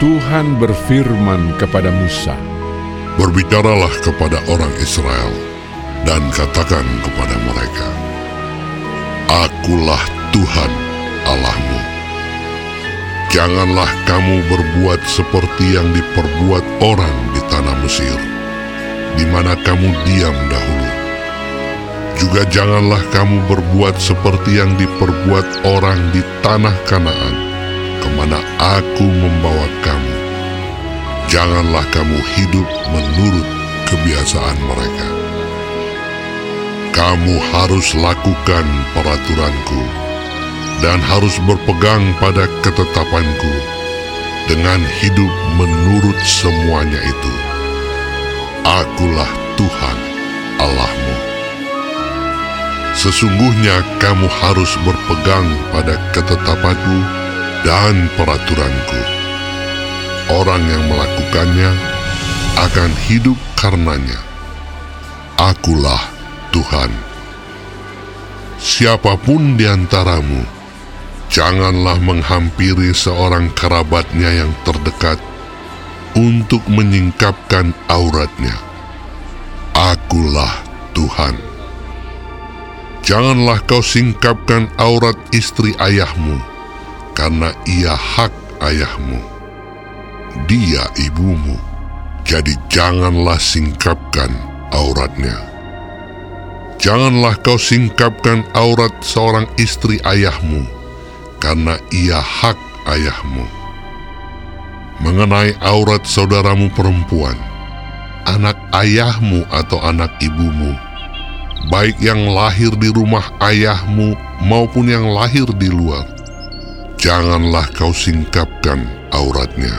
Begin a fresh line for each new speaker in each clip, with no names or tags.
Tuhan berfirman kepada Musa,
Berbicaralah kepada orang Israel dan katakan kepada mereka, Akulah Tuhan Allahmu. Janganlah kamu berbuat seperti yang diperbuat orang di tanah Mesir, di mana kamu diam dahulu. Juga janganlah kamu berbuat seperti yang diperbuat orang di tanah Kanaan, ke mana aku membawa kamu. Janganlah kamu hidup menurut kebiasaan mereka. Kamu harus lakukan peraturanku dan harus berpegang pada ketetapanku dengan hidup menurut semuanya itu. Akulah Tuhan Allahmu. Sesungguhnya kamu harus berpegang pada ketetapanku dan peraturanku. Orang yang melakukannya akan hidup karenanya. Akulah Tuhan. Siapa pun di antaramu, janganlah menghampiri seorang kerabatnya yang terdekat untuk menyingkapkan auratnya. Akulah Tuhan. Janganlah kau singkapkan aurat istri ayahmu, karena ia hak ayahmu. Dia ibumu, jadi janganlah singkapkan auratnya. Janganlah kau singkapkan aurat seorang istri ayahmu, karena ia hak ayahmu. Mengenai aurat saudaramu perempuan, anak ayahmu atau anak ibumu, baik yang lahir di rumah ayahmu maupun yang lahir di luar, janganlah kau singkapkan auratnya.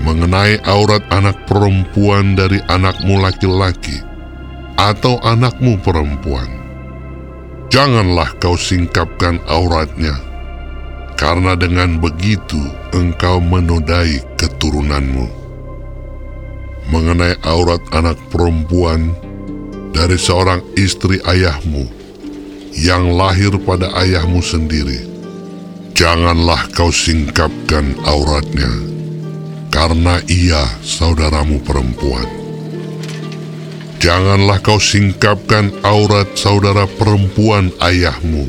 Mengenai aurat anak perempuan dari anakmu laki-laki atau anakmu perempuan, janganlah kau singkapkan auratnya, karena dengan begitu engkau menodai keturunanmu. Mengenai aurat anak perempuan dari seorang istri ayahmu yang lahir pada ayahmu sendiri, janganlah kau singkapkan auratnya, karena ia saudaramu perempuan. Janganlah kau singkapkan aurat saudara perempuan ayahmu,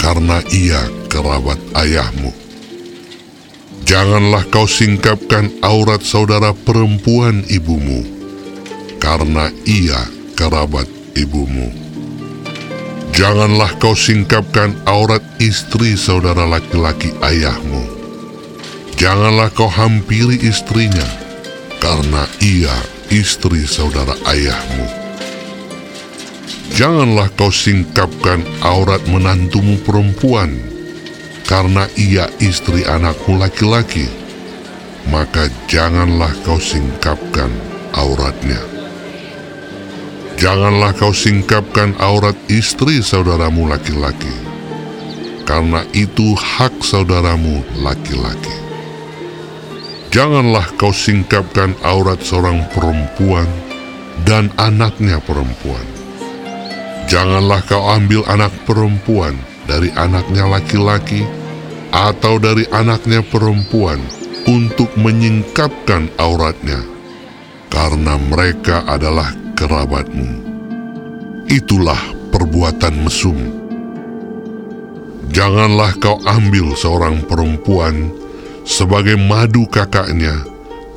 karena ia kerabat ayahmu. Janganlah kau singkapkan aurat saudara perempuan ibumu, karena ia kerabat ibumu. Janganlah kau singkapkan aurat istri saudara laki-laki ayahmu. Janganlah kau hampiri istrinya, karena ia istri saudara ayahmu. Janganlah kau singkapkan aurat menantumu perempuan, karena ia istri anakmu laki-laki. Maka janganlah kau singkapkan auratnya. Janganlah kau singkapkan aurat istri saudaramu laki-laki, karena itu hak saudaramu laki-laki. Janganlah kau singkapkan aurat seorang perempuan dan anaknya perempuan. Janganlah kau ambil anak perempuan dari anaknya laki-laki atau dari anaknya perempuan untuk menyingkapkan auratnya, karena mereka adalah kerabatmu. Itulah perbuatan mesum. Janganlah kau ambil seorang perempuan sebagai madu kakaknya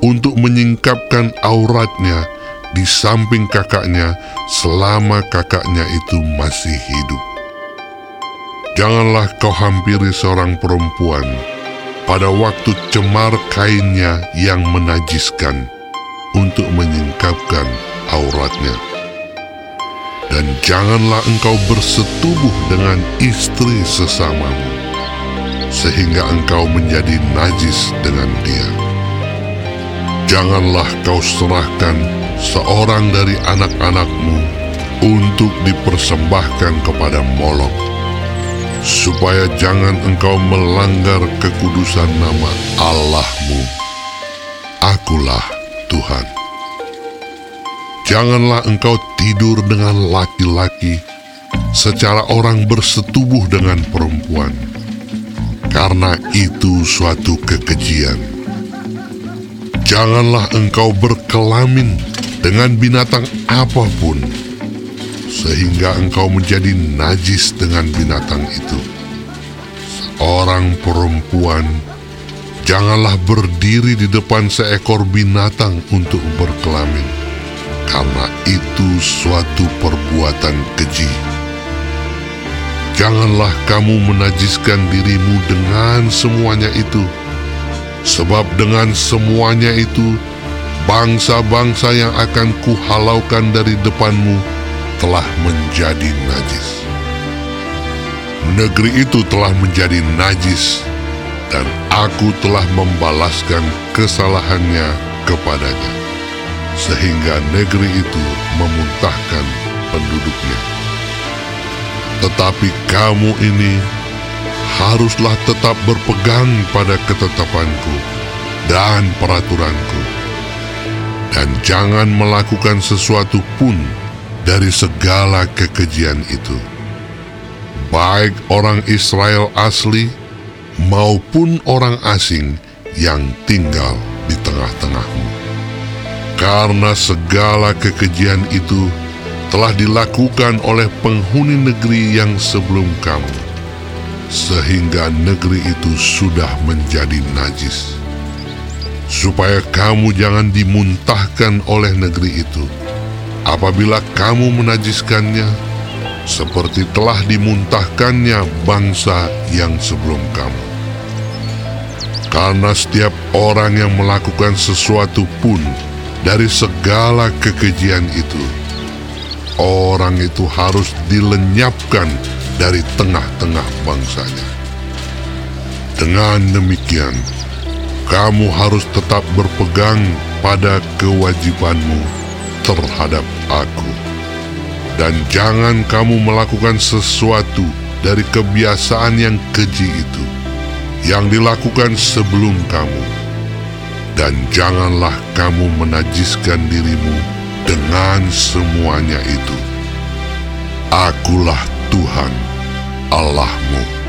untuk menyingkapkan auratnya di samping kakaknya selama kakaknya itu masih hidup. Janganlah kau hampiri seorang perempuan pada waktu cemar kainnya yang menajiskan untuk menyingkapkan auratnya. Dan janganlah engkau bersetubuh dengan istri sesamamu, sehingga engkau menjadi najis dengan dia. Janganlah kau serahkan seorang dari anak-anakmu untuk dipersembahkan kepada Molok, supaya jangan engkau melanggar kekudusan nama Allahmu. Akulah Tuhan. Janganlah engkau tidur dengan laki-laki secara orang bersetubuh dengan perempuan. karena itu suatu kekejian. Janganlah engkau berkelamin dengan binatang apa pun, sehingga engkau menjadi najis dengan binatang itu. Seorang perempuan janganlah berdiri di depan seekor binatang untuk berkelamin, karena itu suatu perbuatan keji. Janganlah kamu menajiskan dirimu dengan semuanya itu, sebab dengan semuanya itu bangsa-bangsa yang akan kuhalaukan dari depanmu telah menjadi najis. Negeri itu telah menjadi najis dan aku telah membalaskan kesalahannya kepadanya, sehingga negeri itu memuntahkan penduduknya. Tetapi kamu ini haruslah tetap berpegang pada ketetapanku dan peraturanku, dan jangan melakukan sesuatu pun dari segala kekejian itu. Baik orang Israel asli, maupun orang asing yang tinggal di tengah-tengahmu. Karena segala kekejian itu telah dilakukan oleh penghuni negeri yang sebelum kamu, sehingga negeri itu sudah menjadi najis. Supaya kamu jangan dimuntahkan oleh negeri itu, apabila kamu menajiskannya, seperti telah dimuntahkannya bangsa yang sebelum kamu. Karena setiap orang yang melakukan sesuatu pun dari segala kekejian itu, orang itu harus dilenyapkan dari tengah-tengah bangsanya. Dengan demikian, kamu harus tetap berpegang pada kewajibanmu terhadap aku. Dan jangan kamu melakukan sesuatu dari kebiasaan yang keji itu yang dilakukan sebelum kamu. Dan janganlah kamu menajiskan dirimu dengan semuanya itu. Akulah Tuhan Allahmu.